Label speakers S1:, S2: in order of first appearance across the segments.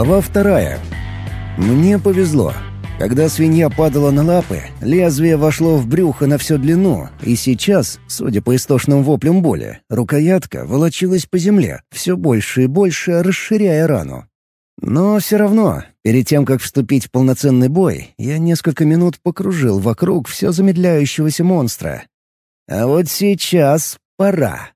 S1: Глава вторая. Мне повезло. Когда свинья падала на лапы, лезвие вошло в брюхо на всю длину, и сейчас, судя по истошным воплям боли, рукоятка волочилась по земле, все больше и больше расширяя рану. Но все равно, перед тем, как вступить в полноценный бой, я несколько минут покружил вокруг все замедляющегося монстра. А вот сейчас пора.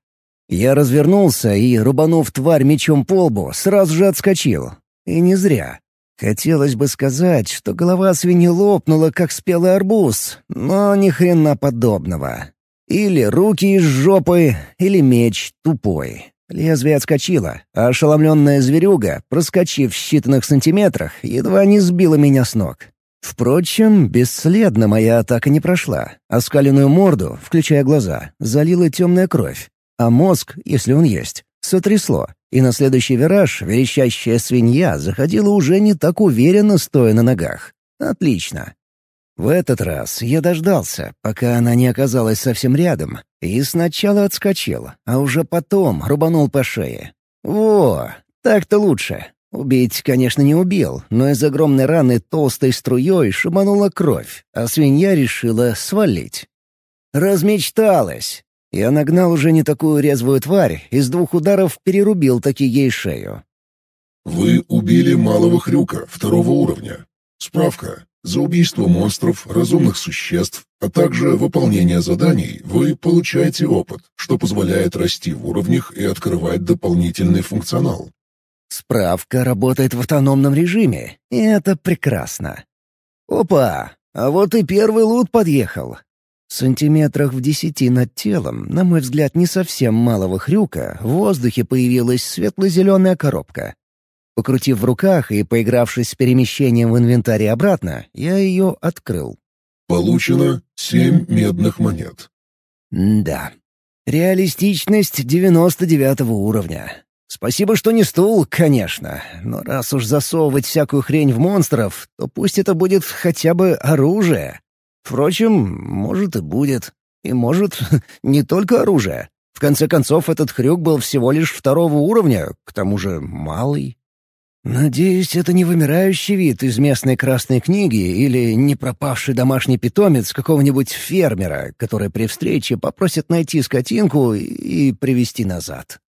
S1: Я развернулся и, рубанув тварь мечом по лбу, сразу же отскочил. И не зря. Хотелось бы сказать, что голова свиньи лопнула, как спелый арбуз, но ни хрена подобного. Или руки из жопы, или меч тупой. Лезвие отскочило, а ошеломленная зверюга, проскочив в считанных сантиметрах, едва не сбила меня с ног. Впрочем, бесследно моя атака не прошла. Оскаленную морду, включая глаза, залила темная кровь. А мозг, если он есть, сотрясло, и на следующий вираж верещащая свинья заходила уже не так уверенно, стоя на ногах. Отлично. В этот раз я дождался, пока она не оказалась совсем рядом, и сначала отскочил, а уже потом рубанул по шее. Во, так-то лучше. Убить, конечно, не убил, но из огромной раны толстой струей шибанула кровь, а свинья решила свалить. Размечталась. Я нагнал уже не такую резвую тварь, из двух ударов перерубил таки ей шею.
S2: Вы убили малого хрюка второго уровня. Справка. За убийство монстров, разумных существ, а также выполнение заданий вы получаете опыт, что позволяет расти в уровнях и открывать дополнительный функционал.
S1: Справка работает в автономном режиме, и это прекрасно. Опа! А вот и первый лут подъехал. Сантиметрах в десяти над телом, на мой взгляд, не совсем малого хрюка, в воздухе появилась светло-зеленая коробка. Покрутив в руках и поигравшись с перемещением в инвентаре обратно, я ее открыл.
S2: Получено семь медных монет.
S1: М да. Реалистичность девяносто девятого уровня. Спасибо, что не стул, конечно, но раз уж засовывать всякую хрень в монстров, то пусть это будет хотя бы оружие. Впрочем, может и будет. И может, не только оружие. В конце концов, этот хрюк был всего лишь второго уровня, к тому же малый. Надеюсь, это не вымирающий вид из местной красной книги или не пропавший домашний питомец какого-нибудь фермера, который при встрече попросит найти скотинку и привести назад.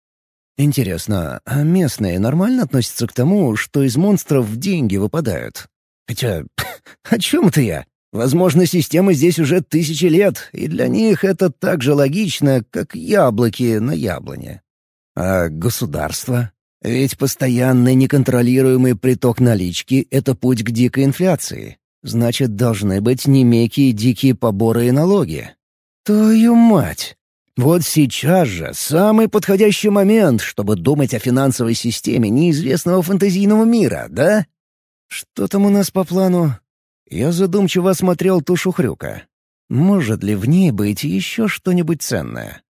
S1: Интересно, а местные нормально относятся к тому, что из монстров деньги выпадают? Хотя, о чем это я? Возможно, система здесь уже тысячи лет, и для них это так же логично, как яблоки на яблоне. А государство? Ведь постоянный неконтролируемый приток налички — это путь к дикой инфляции. Значит, должны быть немекие дикие поборы и налоги. Твою мать! Вот сейчас же самый подходящий момент, чтобы думать о финансовой системе неизвестного фэнтезийного мира, да? Что там у нас по плану? Я задумчиво осмотрел тушу хрюка. Может ли в ней быть еще что-нибудь ценное?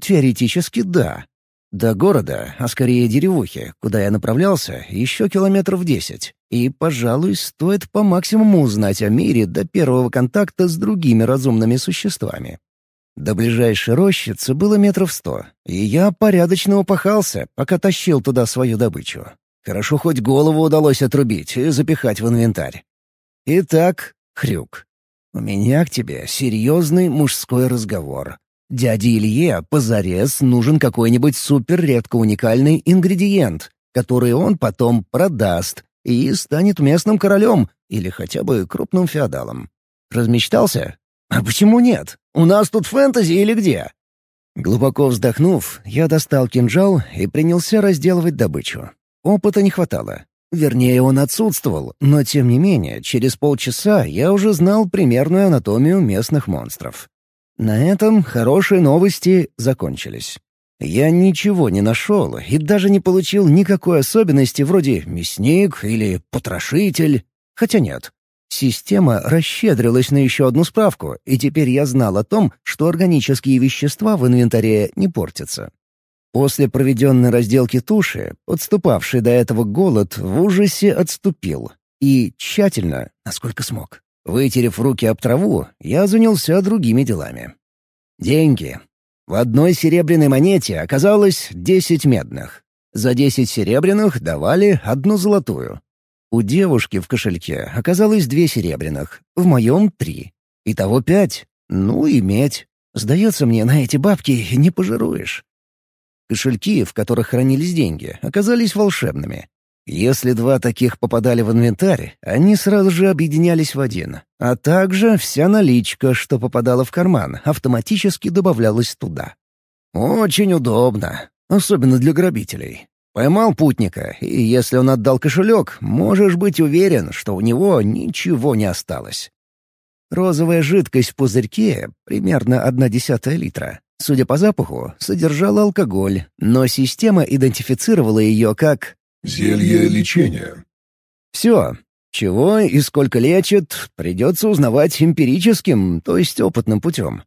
S1: Теоретически да. До города, а скорее деревухи, куда я направлялся, еще километров десять. И, пожалуй, стоит по максимуму узнать о мире до первого контакта с другими разумными существами. До ближайшей рощицы было метров сто, и я порядочно упахался, пока тащил туда свою добычу. Хорошо хоть голову удалось отрубить и запихать в инвентарь. Итак, Хрюк, у меня к тебе серьезный мужской разговор. Дяде Илье позарез нужен какой-нибудь супер-редко уникальный ингредиент, который он потом продаст и станет местным королем или хотя бы крупным феодалом. Размечтался? А почему нет? У нас тут фэнтези или где? Глубоко вздохнув, я достал кинжал и принялся разделывать добычу. Опыта не хватало. Вернее, он отсутствовал, но тем не менее, через полчаса я уже знал примерную анатомию местных монстров. На этом хорошие новости закончились. Я ничего не нашел и даже не получил никакой особенности вроде «мясник» или «потрошитель». Хотя нет. Система расщедрилась на еще одну справку, и теперь я знал о том, что органические вещества в инвентаре не портятся. После проведенной разделки туши, подступавший до этого голод в ужасе отступил. И тщательно, насколько смог, вытерев руки об траву, я занялся другими делами. Деньги. В одной серебряной монете оказалось десять медных. За десять серебряных давали одну золотую. У девушки в кошельке оказалось две серебряных, в моем — три. Итого пять. Ну и медь. Сдается мне, на эти бабки не пожируешь. Кошельки, в которых хранились деньги, оказались волшебными. Если два таких попадали в инвентарь, они сразу же объединялись в один, а также вся наличка, что попадала в карман, автоматически добавлялась туда. Очень удобно, особенно для грабителей. Поймал путника, и если он отдал кошелек, можешь быть уверен, что у него ничего не осталось. Розовая жидкость в пузырьке, примерно одна десятая литра, судя по запаху, содержала алкоголь, но система идентифицировала ее как
S2: Зелье лечения.
S1: Все. Чего и сколько лечит, придется узнавать эмпирическим, то есть опытным путем.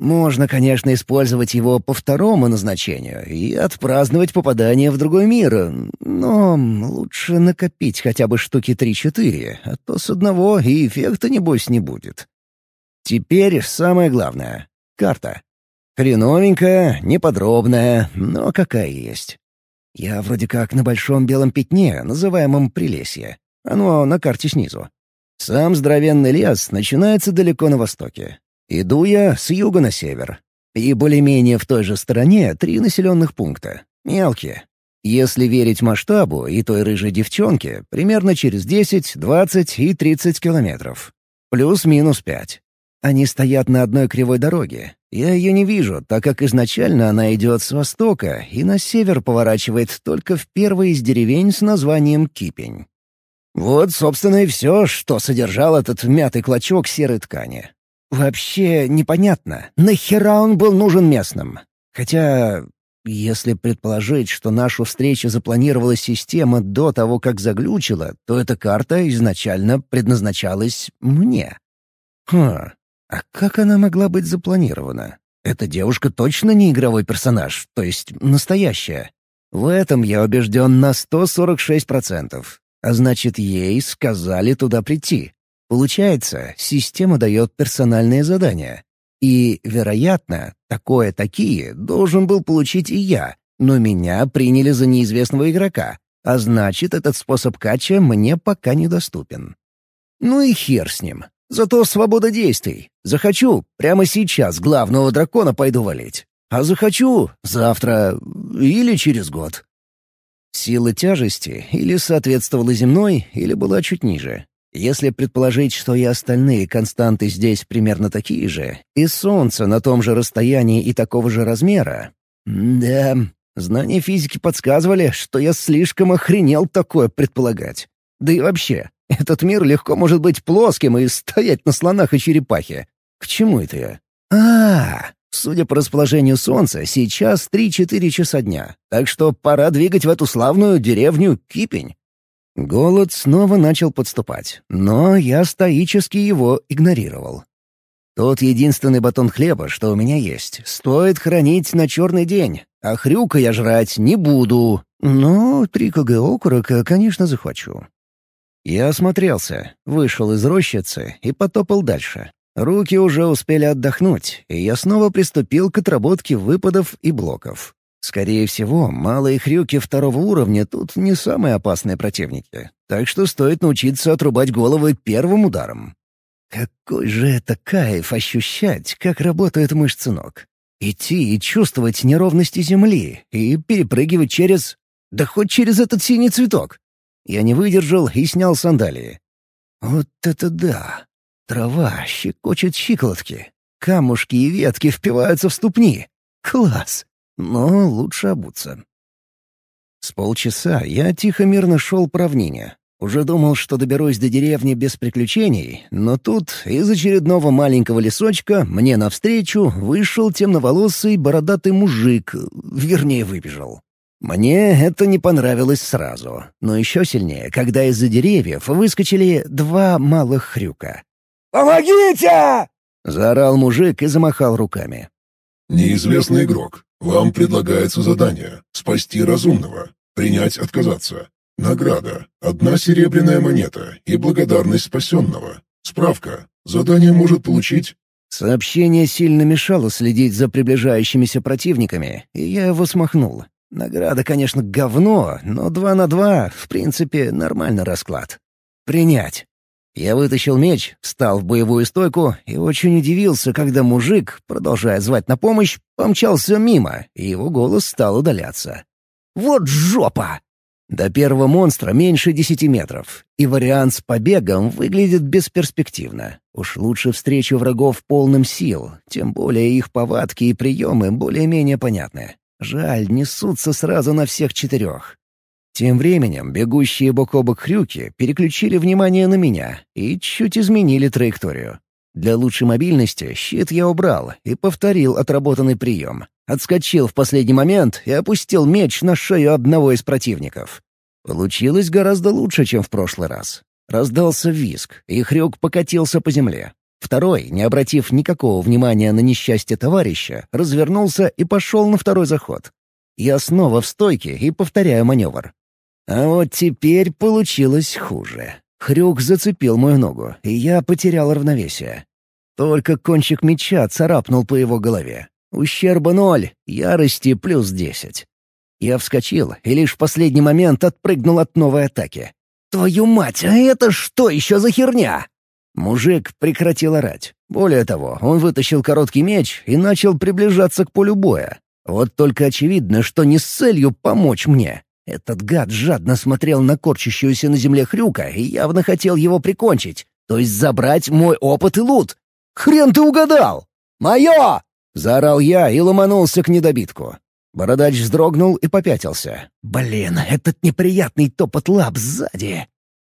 S1: Можно, конечно, использовать его по второму назначению и отпраздновать попадание в другой мир, но лучше накопить хотя бы штуки три-четыре, а то с одного и эффекта, небось, не будет. Теперь самое главное — карта. Хреновенькая, неподробная, но какая есть. Я вроде как на большом белом пятне, называемом Прилесье. Оно на карте снизу. Сам здоровенный лес начинается далеко на востоке. Иду я с юга на север. И более-менее в той же стороне три населенных пункта. Мелкие. Если верить масштабу и той рыжей девчонке, примерно через 10, 20 и 30 километров. Плюс-минус 5. Они стоят на одной кривой дороге. Я ее не вижу, так как изначально она идет с востока и на север поворачивает только в первой из деревень с названием Кипень. Вот, собственно, и все, что содержал этот мятый клочок серой ткани. Вообще непонятно, нахера он был нужен местным. Хотя, если предположить, что нашу встречу запланировала система до того, как заглючила, то эта карта изначально предназначалась мне. Хм, а как она могла быть запланирована? Эта девушка точно не игровой персонаж, то есть настоящая. В этом я убежден на 146%. А значит, ей сказали туда прийти. Получается, система дает персональные задания. И, вероятно, такое-такие должен был получить и я, но меня приняли за неизвестного игрока, а значит, этот способ кача мне пока недоступен. Ну и хер с ним. Зато свобода действий. Захочу, прямо сейчас главного дракона пойду валить. А захочу — завтра или через год. Сила тяжести или соответствовала земной, или была чуть ниже. Если предположить, что и остальные константы здесь примерно такие же, и Солнце на том же расстоянии и такого же размера... Да, знания физики подсказывали, что я слишком охренел такое предполагать. Да и вообще, этот мир легко может быть плоским и стоять на слонах и черепахе. К чему это я? А, -а, а, судя по расположению Солнца, сейчас 3-4 часа дня, так что пора двигать в эту славную деревню Кипень. Голод снова начал подступать, но я стоически его игнорировал. Тот единственный батон хлеба, что у меня есть, стоит хранить на черный день, а хрюка я жрать не буду. Но три кг окорока, конечно, захвачу. Я осмотрелся, вышел из рощицы и потопал дальше. Руки уже успели отдохнуть, и я снова приступил к отработке выпадов и блоков. Скорее всего, малые хрюки второго уровня тут не самые опасные противники, так что стоит научиться отрубать головы первым ударом. Какой же это кайф ощущать, как работают мышцы ног. Идти и чувствовать неровности земли, и перепрыгивать через... Да хоть через этот синий цветок. Я не выдержал и снял сандалии. Вот это да! Трава щекочет щиколотки. Камушки и ветки впиваются в ступни. Класс! Но лучше обуться. С полчаса я тихо-мирно шел по равнине. Уже думал, что доберусь до деревни без приключений, но тут из очередного маленького лесочка мне навстречу вышел темноволосый бородатый мужик, вернее, выбежал. Мне это не понравилось сразу, но еще сильнее, когда из-за деревьев выскочили два малых хрюка. «Помогите!» — заорал мужик и замахал руками.
S2: «Неизвестный игрок. Вам предлагается задание — спасти разумного. Принять отказаться. Награда — одна серебряная монета и благодарность спасенного. Справка. Задание может получить
S1: Сообщение сильно мешало следить за приближающимися противниками, и я его смахнул. Награда, конечно, говно, но два на два, в принципе, нормальный расклад. Принять. Я вытащил меч, встал в боевую стойку и очень удивился, когда мужик, продолжая звать на помощь, помчался мимо, и его голос стал удаляться. «Вот жопа!» До первого монстра меньше десяти метров, и вариант с побегом выглядит бесперспективно. Уж лучше встречу врагов полным сил, тем более их повадки и приемы более-менее понятны. Жаль, несутся сразу на всех четырех. Тем временем бегущие бок о бок хрюки переключили внимание на меня и чуть изменили траекторию. Для лучшей мобильности щит я убрал и повторил отработанный прием. Отскочил в последний момент и опустил меч на шею одного из противников. Получилось гораздо лучше, чем в прошлый раз. Раздался виск, и хрюк покатился по земле. Второй, не обратив никакого внимания на несчастье товарища, развернулся и пошел на второй заход. Я снова в стойке и повторяю маневр. А вот теперь получилось хуже. Хрюк зацепил мою ногу, и я потерял равновесие. Только кончик меча царапнул по его голове. Ущерба ноль, ярости плюс десять. Я вскочил и лишь в последний момент отпрыгнул от новой атаки. «Твою мать, а это что еще за херня?» Мужик прекратил орать. Более того, он вытащил короткий меч и начал приближаться к полю боя. Вот только очевидно, что не с целью помочь мне. Этот гад жадно смотрел на корчащуюся на земле хрюка и явно хотел его прикончить, то есть забрать мой опыт и лут. «Хрен ты угадал! Мое!» — заорал я и ломанулся к недобитку. Бородач вздрогнул и попятился. «Блин, этот неприятный топот лап сзади!»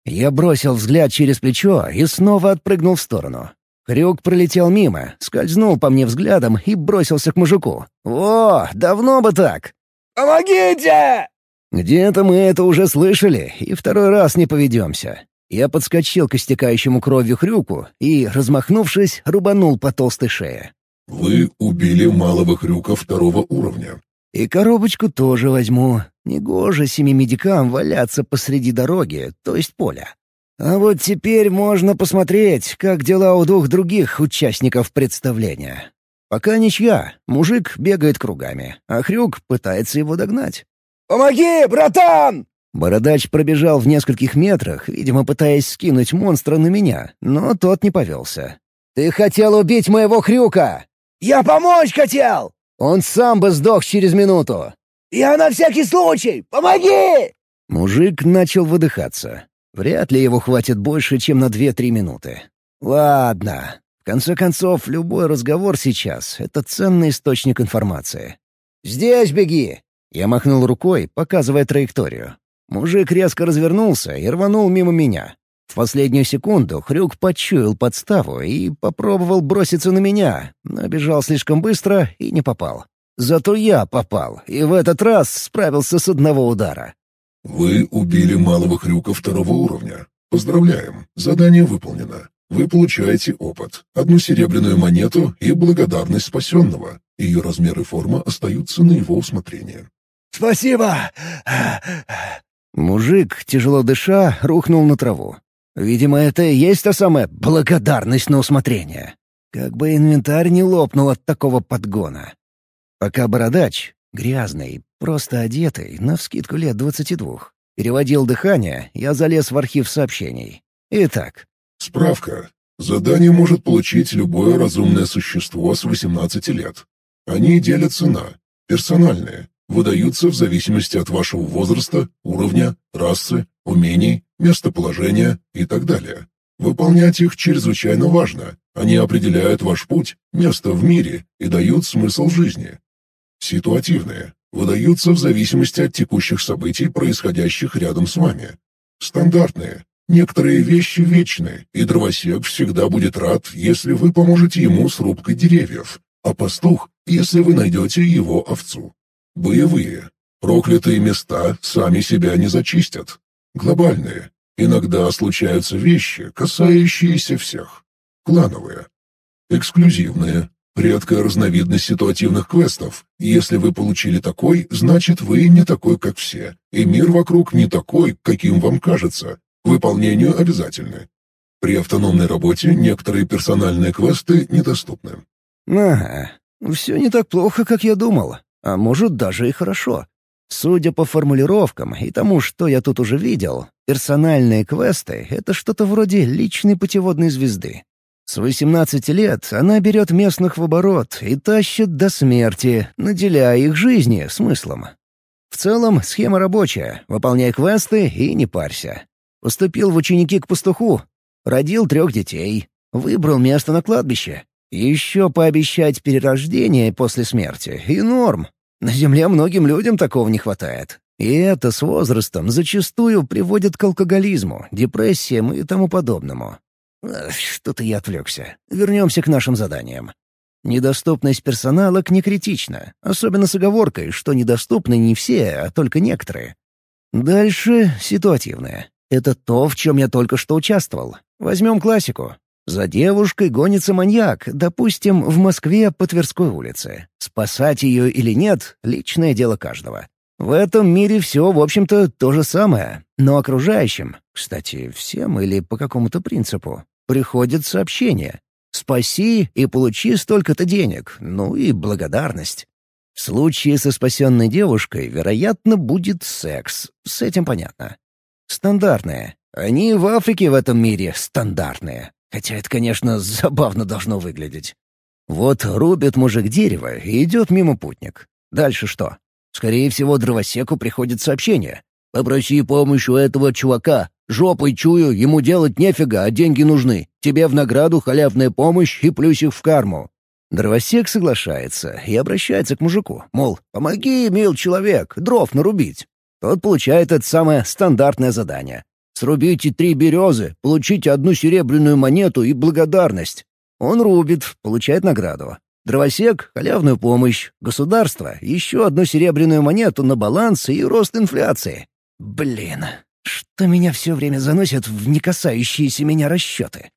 S1: Я бросил взгляд через плечо и снова отпрыгнул в сторону. Хрюк пролетел мимо, скользнул по мне взглядом и бросился к мужику. «О, давно бы так!» «Помогите!» Где-то мы это уже слышали, и второй раз не поведемся. Я подскочил к истекающему кровью хрюку и, размахнувшись, рубанул по толстой шее.
S2: «Вы убили малого хрюка второго уровня».
S1: «И коробочку тоже возьму. Негоже семи медикам валяться посреди дороги, то есть поля. А вот теперь можно посмотреть, как дела у двух других участников представления. Пока ничья, мужик бегает кругами, а Хрюк пытается его догнать. «Помоги, братан!» Бородач пробежал в нескольких метрах, видимо, пытаясь скинуть монстра на меня, но тот не повелся. «Ты хотел убить моего Хрюка!» «Я помочь хотел!» «Он сам бы сдох через минуту!» «Я на всякий случай! Помоги!» Мужик начал выдыхаться. Вряд ли его хватит больше, чем на две-три минуты. «Ладно. В конце концов, любой разговор сейчас — это ценный источник информации. «Здесь беги!» Я махнул рукой, показывая траекторию. Мужик резко развернулся и рванул мимо меня. В последнюю секунду Хрюк почуял подставу и попробовал броситься на меня, но бежал слишком быстро и не попал. Зато я попал, и в этот раз справился с одного удара.
S2: «Вы убили малого Хрюка второго уровня. Поздравляем, задание выполнено. Вы получаете опыт, одну серебряную монету и благодарность спасенного. Ее размер и форма остаются на его усмотрение.
S1: «Спасибо!» Мужик, тяжело дыша, рухнул на траву. Видимо, это и есть та самая благодарность на усмотрение. Как бы инвентарь не лопнул от такого подгона. Пока бородач, грязный, просто одетый, навскидку лет двадцати двух, переводил дыхание, я залез в архив сообщений. Итак.
S2: Справка. Задание может получить любое разумное существо с 18 лет. Они делятся на персональные, выдаются в зависимости от вашего возраста, уровня, расы, умений, местоположения и так далее. Выполнять их чрезвычайно важно. Они определяют ваш путь, место в мире и дают смысл жизни. Ситуативные. Выдаются в зависимости от текущих событий, происходящих рядом с вами. Стандартные. Некоторые вещи вечны, и дровосек всегда будет рад, если вы поможете ему с рубкой деревьев, а пастух, если вы найдете его овцу. Боевые. Проклятые места сами себя не зачистят. Глобальные. Иногда случаются вещи, касающиеся всех. Клановые. Эксклюзивные. Редкая разновидность ситуативных квестов. Если вы получили такой, значит вы не такой, как все. И мир вокруг не такой, каким вам кажется. Выполнению обязательны. При автономной работе некоторые персональные квесты недоступны.
S1: Ага, все не так плохо, как я думал. А может, даже и хорошо. Судя по формулировкам и тому, что я тут уже видел, персональные квесты — это что-то вроде личной путеводной звезды. С 18 лет она берет местных в оборот и тащит до смерти, наделяя их жизни смыслом. В целом, схема рабочая. Выполняй квесты и не парься. Поступил в ученики к пастуху. Родил трех детей. Выбрал место на кладбище. Еще пообещать перерождение после смерти и норм. На Земле многим людям такого не хватает. И это с возрастом зачастую приводит к алкоголизму, депрессиям и тому подобному. Что-то я отвлекся. Вернемся к нашим заданиям. Недоступность персонала не критична, особенно с оговоркой, что недоступны не все, а только некоторые. Дальше ситуативное. Это то, в чем я только что участвовал. Возьмем классику. За девушкой гонится маньяк, допустим, в Москве по Тверской улице. Спасать ее или нет — личное дело каждого. В этом мире все, в общем-то, то же самое. Но окружающим, кстати, всем или по какому-то принципу, приходит сообщение. «Спаси и получи столько-то денег», ну и благодарность. В случае со спасенной девушкой, вероятно, будет секс. С этим понятно. Стандартные. Они в Африке в этом мире стандартные. Хотя это, конечно, забавно должно выглядеть. Вот рубит мужик дерево, и идет мимо путник. Дальше что? Скорее всего, дровосеку приходит сообщение. «Попроси помощь у этого чувака. Жопой чую, ему делать нефига, а деньги нужны. Тебе в награду халявная помощь и плюсик в карму». Дровосек соглашается и обращается к мужику, мол, «Помоги, мил человек, дров нарубить». Тот получает это самое стандартное задание. Срубите три березы, получите одну серебряную монету и благодарность. Он рубит, получает награду. Дровосек — халявную помощь. Государство — еще одну серебряную монету на баланс и рост инфляции. Блин, что меня все время заносит в не касающиеся меня расчеты?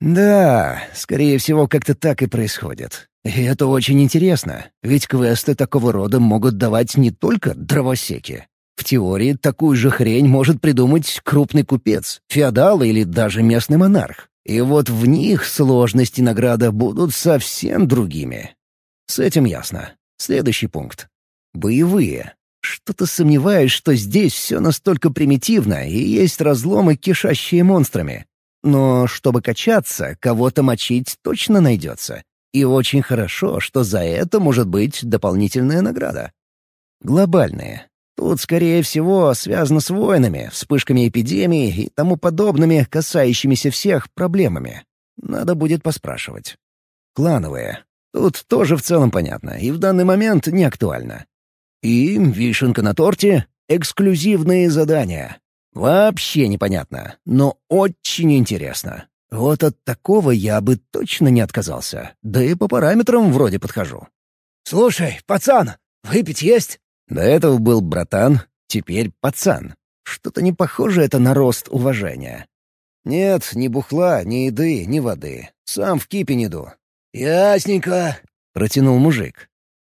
S1: Да, скорее всего, как-то так и происходит. И это очень интересно, ведь квесты такого рода могут давать не только дровосеки. В теории такую же хрень может придумать крупный купец, феодал или даже местный монарх. И вот в них сложности награда будут совсем другими. С этим ясно. Следующий пункт. Боевые. Что-то сомневаюсь, что здесь все настолько примитивно и есть разломы, кишащие монстрами. Но чтобы качаться, кого-то мочить точно найдется. И очень хорошо, что за это может быть дополнительная награда. Глобальные. Тут, скорее всего, связано с войнами, вспышками эпидемии и тому подобными, касающимися всех проблемами. Надо будет поспрашивать. Клановые. Тут тоже в целом понятно, и в данный момент не актуально. И вишенка на торте — эксклюзивные задания. Вообще непонятно, но очень интересно. Вот от такого я бы точно не отказался. Да и по параметрам вроде подхожу. «Слушай, пацан, выпить есть?» До этого был братан, теперь пацан. Что-то не похоже это на рост уважения. Нет, ни бухла, ни еды, ни воды. Сам в кипень иду. «Ясненько», — протянул мужик.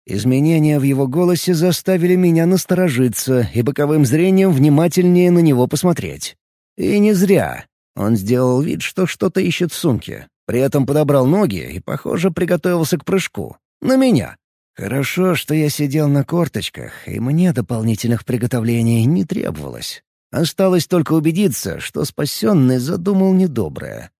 S1: Изменения в его голосе заставили меня насторожиться и боковым зрением внимательнее на него посмотреть. И не зря. Он сделал вид, что что-то ищет в сумке. При этом подобрал ноги и, похоже, приготовился к прыжку. На меня. Хорошо, что я сидел на корточках, и мне дополнительных приготовлений не требовалось. Осталось только убедиться, что спасенный задумал недоброе.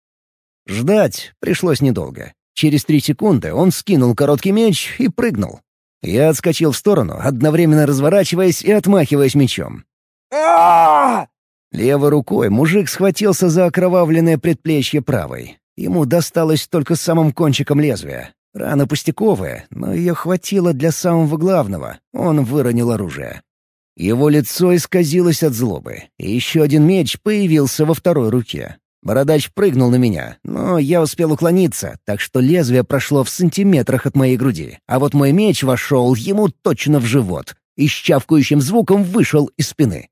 S1: Ждать пришлось недолго. Через три секунды он скинул короткий меч и прыгнул. Я отскочил в сторону, одновременно разворачиваясь и отмахиваясь мечом. Левой рукой мужик схватился за окровавленное предплечье правой. Ему досталось только самым кончиком лезвия. Рана пустяковая, но ее хватило для самого главного. Он выронил оружие. Его лицо исказилось от злобы, и еще один меч появился во второй руке. Бородач прыгнул на меня, но я успел уклониться, так что лезвие прошло в сантиметрах от моей груди, а вот мой меч вошел ему точно в живот и с чавкающим звуком вышел из спины.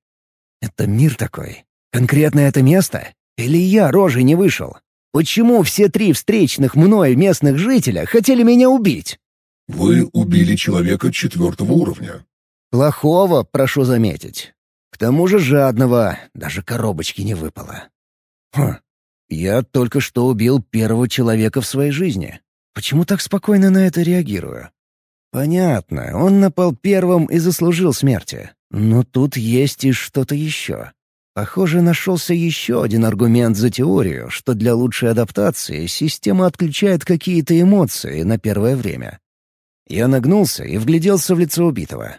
S1: Это мир такой? Конкретно это место? Или я рожей не вышел? Почему все три встречных мной местных жителя хотели меня убить?
S2: Вы убили человека четвертого уровня.
S1: Плохого, прошу заметить. К тому же жадного, даже коробочки не выпало. Хм, я только что убил первого человека в своей жизни. Почему так спокойно на это реагирую? Понятно, он напал первым и заслужил смерти. Но тут есть и что-то еще. Похоже, нашелся еще один аргумент за теорию, что для лучшей адаптации система отключает какие-то эмоции на первое время. Я нагнулся и вгляделся в лицо убитого.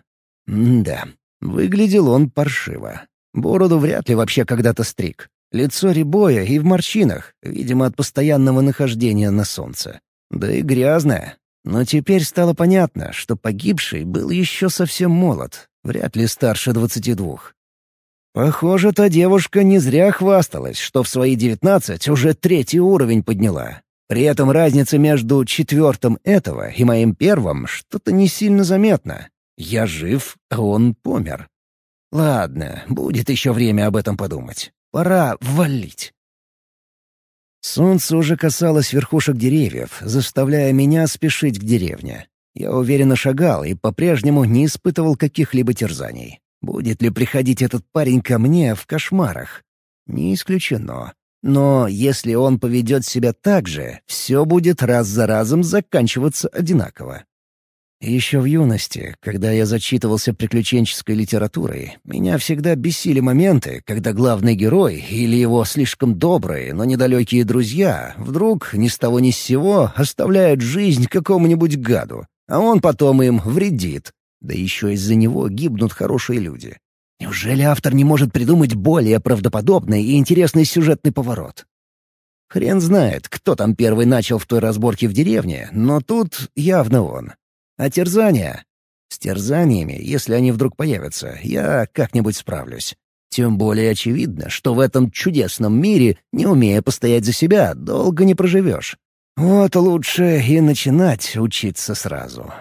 S1: М да, выглядел он паршиво. Бороду вряд ли вообще когда-то стриг. Лицо рябое и в морщинах, видимо, от постоянного нахождения на солнце. Да и грязное. Но теперь стало понятно, что погибший был еще совсем молод, вряд ли старше двадцати двух. Похоже, та девушка не зря хвасталась, что в свои девятнадцать уже третий уровень подняла. При этом разница между четвертым этого и моим первым что-то не сильно заметна. Я жив, а он помер. Ладно, будет еще время об этом подумать. Пора валить. Солнце уже касалось верхушек деревьев, заставляя меня спешить к деревне. Я уверенно шагал и по-прежнему не испытывал каких-либо терзаний. Будет ли приходить этот парень ко мне в кошмарах? Не исключено. Но если он поведет себя так же, все будет раз за разом заканчиваться одинаково. Еще в юности, когда я зачитывался приключенческой литературой, меня всегда бесили моменты, когда главный герой или его слишком добрые, но недалекие друзья вдруг ни с того ни с сего оставляют жизнь какому-нибудь гаду, а он потом им вредит, да еще из-за него гибнут хорошие люди. Неужели автор не может придумать более правдоподобный и интересный сюжетный поворот? Хрен знает, кто там первый начал в той разборке в деревне, но тут явно он. А терзания? С терзаниями, если они вдруг появятся, я как-нибудь справлюсь. Тем более очевидно, что в этом чудесном мире, не умея постоять за себя, долго не проживешь. Вот лучше и начинать учиться сразу.